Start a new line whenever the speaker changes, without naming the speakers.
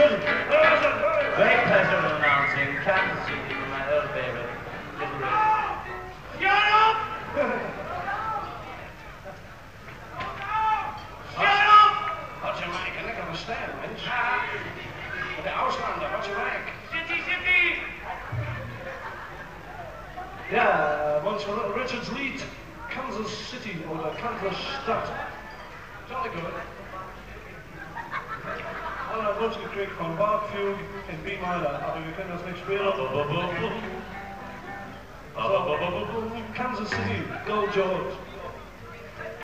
Great pleasure announcing Kansas City for my old favorite, Little Richard.
Shut up! Shut up!
Wat je mij kan ik understand, mens. De Auslander, wat je mij.
City, city!
Ja, once for Richard's lead. Kansas City oder Kansas Stadt. Jolly good. Alla Wunschke kriegt von Barkview in B minor, aber wir können das nicht spielen. Kansas City, go George.